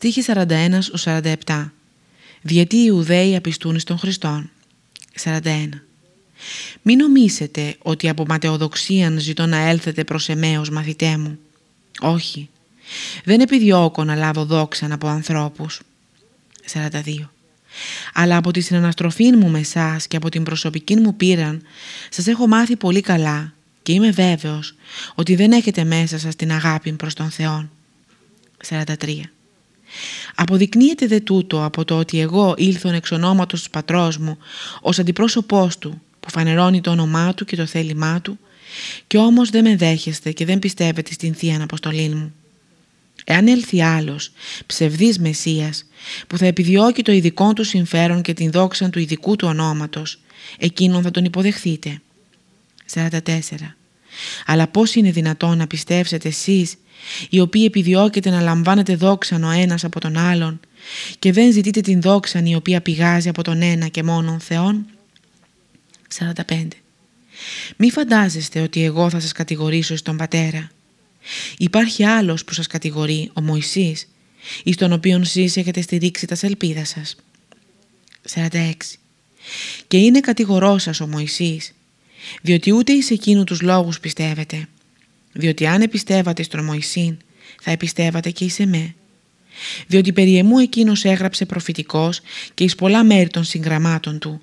Στίχη 41-47 Διότι οι Ιουδαίοι απιστούν στον Χριστόν. 41 Μην νομίσετε ότι από ματαιοδοξίαν ζητώ να έλθετε προς εμέως μαθητέ μου. Όχι. Δεν επιδιώκω να λάβω δόξαν από ανθρώπους. 42 αλλά από τη συναναστροφή μου με εσάς και από την προσωπική μου πείραν σας έχω μάθει πολύ καλά και είμαι βέβαιος ότι δεν έχετε μέσα σας την αγάπη προς τον Θεό. 43. Αποδεικνύεται δε τούτο από το ότι εγώ ήλθον εξ ονόματος του πατρός μου ως αντιπρόσωπός του που φανερώνει το όνομά του και το θέλημά του και όμως δεν με δέχεστε και δεν πιστεύετε στην Θεία Αποστολή μου. Εάν έλθει άλλος, ψευδής Μεσσίας, που θα επιδιώκει το ειδικό του συμφέρον και την δόξα του ειδικού του ονόματος, εκείνον θα τον υποδεχθείτε. 44. Αλλά πώς είναι δυνατόν να πιστεύσετε εσείς, οι οποίοι επιδιώκετε να λαμβάνετε δόξαν ο ένας από τον άλλον και δεν ζητείτε την δόξαν η οποία πηγάζει από τον ένα και μόνον Θεόν. 45. Μη φαντάζεστε ότι εγώ θα σας κατηγορήσω στον Πατέρα. Υπάρχει άλλος που σας κατηγορεί, ο Μωυσής, εις τον οποίον εσείς έχετε στηρίξει τα σελπίδα σας. 46. Και είναι κατηγορός σας ο Μωυσής, διότι ούτε εις εκείνου τους λόγους πιστεύετε, διότι αν επιστεύατε στον Μωυσήν, θα επιστεύατε και εις εμέ. Διότι περί εμού εκείνος έγραψε προφητικός και εις πολλά μέρη των συγγραμμάτων του,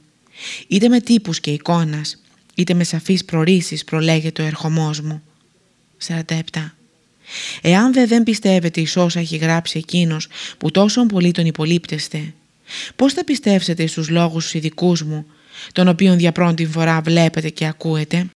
είτε με τύπους και εικόνας, είτε με σαφείς προρίσεις προλέγεται ο ερχομός μου. 47. Εάν δε δεν πιστεύετε εις όσα έχει γράψει εκείνος που τόσο πολύ τον υπολείπτεστε, πώς θα πιστεύσετε στους λόγους τους ειδικούς μου, τον οποίον δια πρώτη φορά βλέπετε και ακούετε;